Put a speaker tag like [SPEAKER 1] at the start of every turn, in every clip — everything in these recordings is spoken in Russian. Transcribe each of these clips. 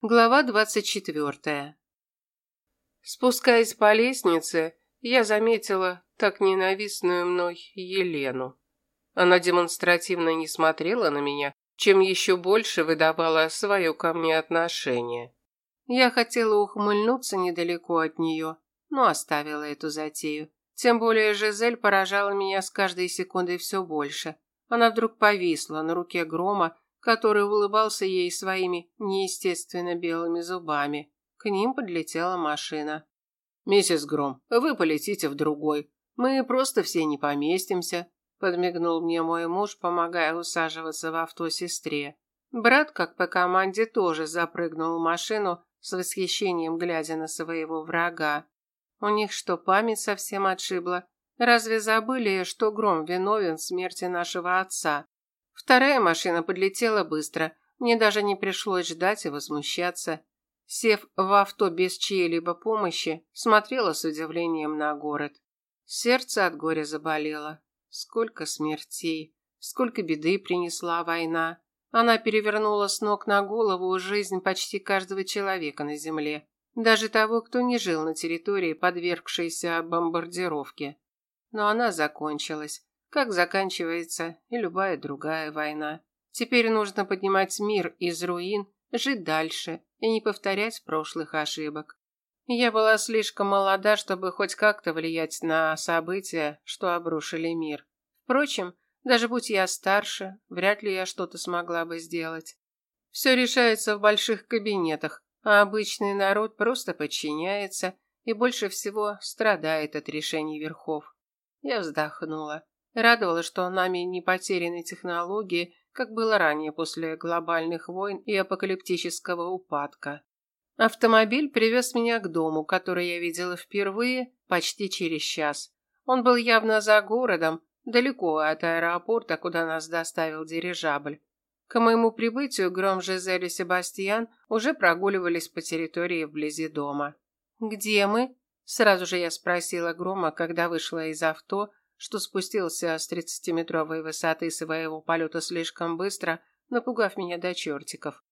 [SPEAKER 1] Глава двадцать четвертая. Спускаясь по лестнице, я заметила так ненавистную мной Елену. Она демонстративно не смотрела на меня, чем еще больше выдавала свое ко мне отношение. Я хотела ухмыльнуться недалеко от нее, но оставила эту затею. Тем более Жизель поражала меня с каждой секундой все больше. Она вдруг повисла на руке Грома, который улыбался ей своими неестественно белыми зубами. К ним подлетела машина. «Миссис Гром, вы полетите в другой. Мы просто все не поместимся», подмигнул мне мой муж, помогая усаживаться в авто сестре. Брат, как по команде, тоже запрыгнул в машину с восхищением глядя на своего врага. У них что, память совсем отшибла? Разве забыли, что Гром виновен в смерти нашего отца? Вторая машина подлетела быстро. Мне даже не пришлось ждать и возмущаться. Сев в авто без чьей-либо помощи, смотрела с удивлением на город. Сердце от горя заболело. Сколько смертей, сколько беды принесла война. Она перевернула с ног на голову жизнь почти каждого человека на земле, даже того, кто не жил на территории, подвергшейся бомбардировке. Но она закончилась, как заканчивается и любая другая война. Теперь нужно поднимать мир из руин, жить дальше и не повторять прошлых ошибок. Я была слишком молода, чтобы хоть как-то влиять на события, что обрушили мир. Впрочем, даже будь я старше, вряд ли я что-то смогла бы сделать. Все решается в больших кабинетах, а обычный народ просто подчиняется и больше всего страдает от решений верхов. Я вздохнула. Радовало, что нами не потеряны технологии, как было ранее после глобальных войн и апокалиптического упадка. Автомобиль привез меня к дому, который я видела впервые почти через час. Он был явно за городом, далеко от аэропорта, куда нас доставил дирижабль. К моему прибытию Гром, Жизель и Себастьян уже прогуливались по территории вблизи дома. «Где мы?» Сразу же я спросила Грома, когда вышла из авто, что спустился с тридцатиметровой высоты своего полета слишком быстро, напугав меня до чертиков.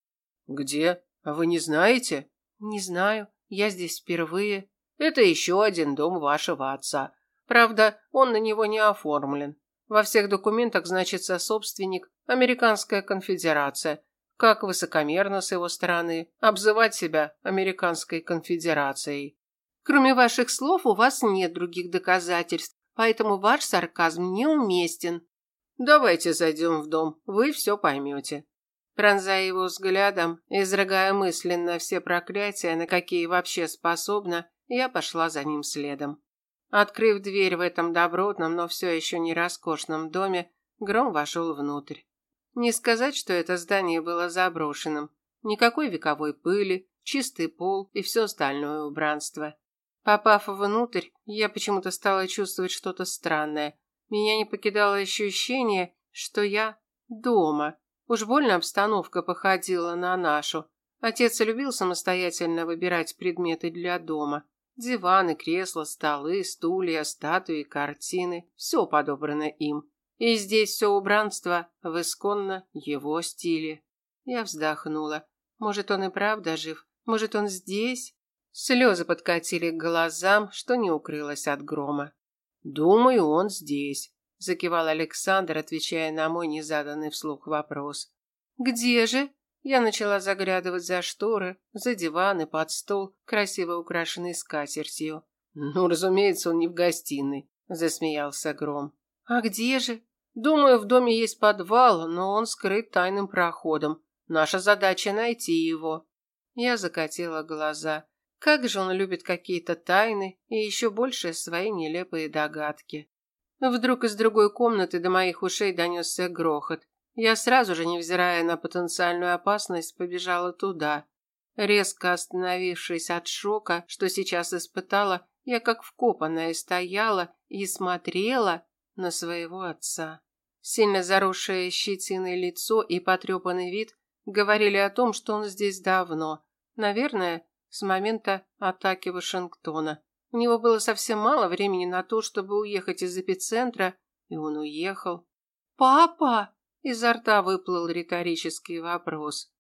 [SPEAKER 2] «Где? Вы не знаете?»
[SPEAKER 1] «Не знаю. Я здесь впервые».
[SPEAKER 2] «Это еще один дом вашего отца. Правда, он на него не оформлен. Во всех документах значится собственник Американская конфедерация. Как высокомерно с его стороны обзывать себя Американской конфедерацией».
[SPEAKER 1] «Кроме ваших слов у вас нет других доказательств, поэтому ваш сарказм неуместен.
[SPEAKER 2] Давайте зайдем в дом, вы все поймете.
[SPEAKER 1] Пронзая его взглядом, изрыгая мысленно все проклятия, на какие вообще способна, я пошла за ним следом. Открыв дверь в этом добротном, но все еще не роскошном доме, Гром вошел внутрь. Не сказать, что это здание было заброшенным. Никакой вековой пыли, чистый пол и все остальное убранство. Попав внутрь, я почему-то стала чувствовать что-то странное. Меня не покидало ощущение, что я дома. Уж больно обстановка походила на нашу. Отец любил самостоятельно выбирать предметы для дома. Диваны, кресла, столы, стулья, статуи, картины. Все подобрано им. И здесь все убранство в исконно его стиле. Я вздохнула. Может, он и правда жив? Может, он здесь? Слезы подкатили к глазам, что не укрылось от грома.
[SPEAKER 2] «Думаю, он здесь», – закивал
[SPEAKER 1] Александр, отвечая на мой незаданный вслух вопрос. «Где же?» Я начала заглядывать за шторы, за диваны, под стол, красиво украшенный скатертью.
[SPEAKER 2] «Ну, разумеется, он не в гостиной», – засмеялся Гром.
[SPEAKER 1] «А где же?»
[SPEAKER 2] «Думаю, в доме есть подвал, но он скрыт тайным проходом. Наша задача – найти его».
[SPEAKER 1] Я закатила глаза. Как же он любит какие-то тайны и еще больше свои нелепые догадки. Вдруг из другой комнаты до моих ушей донесся грохот. Я сразу же, невзирая на потенциальную опасность, побежала туда. Резко остановившись от шока, что сейчас испытала, я как вкопанная стояла и смотрела на своего отца. Сильно заросшее щетиной лицо и потрепанный вид говорили о том, что он здесь давно. Наверное, с момента атаки Вашингтона. У него было совсем мало времени на то, чтобы уехать из эпицентра, и он уехал. «Папа!» – изо рта выплыл риторический вопрос.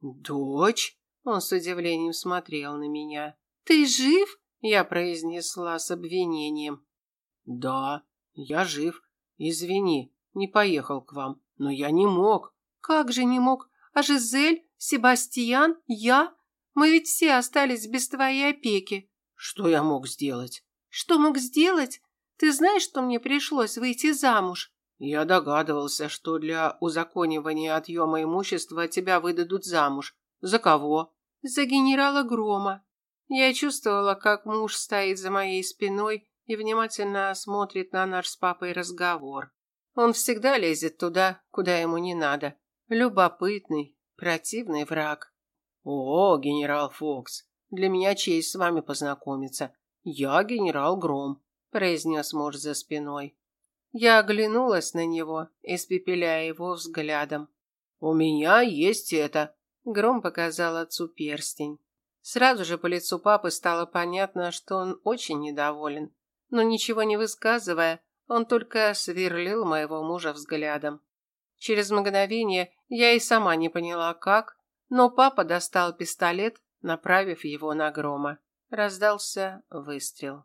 [SPEAKER 2] «Дочь?» – Он с удивлением смотрел на меня. «Ты жив?» – я произнесла с обвинением. «Да, я жив. Извини, не поехал к вам, но я не мог». «Как же не мог? А Жизель, Себастьян, я? Мы ведь все остались без твоей опеки». «Что я мог сделать?» «Что мог сделать? Ты знаешь, что мне пришлось выйти замуж?» «Я догадывался, что для узаконивания отъема имущества тебя выдадут замуж. За кого?» «За генерала Грома». Я чувствовала, как муж стоит за моей спиной и внимательно смотрит на наш с папой разговор. Он всегда лезет туда, куда ему не надо. Любопытный, противный враг. «О, генерал Фокс, для меня честь с вами познакомиться. Я генерал Гром», – произнес муж за спиной. Я оглянулась на него, испепеляя его взглядом. «У меня есть это», – Гром показал отцу перстень. Сразу же по лицу папы стало понятно, что он очень недоволен. Но ничего не высказывая, он только сверлил моего мужа взглядом. Через мгновение я и сама не поняла, как, но папа достал пистолет, направив его на Грома. Раздался выстрел.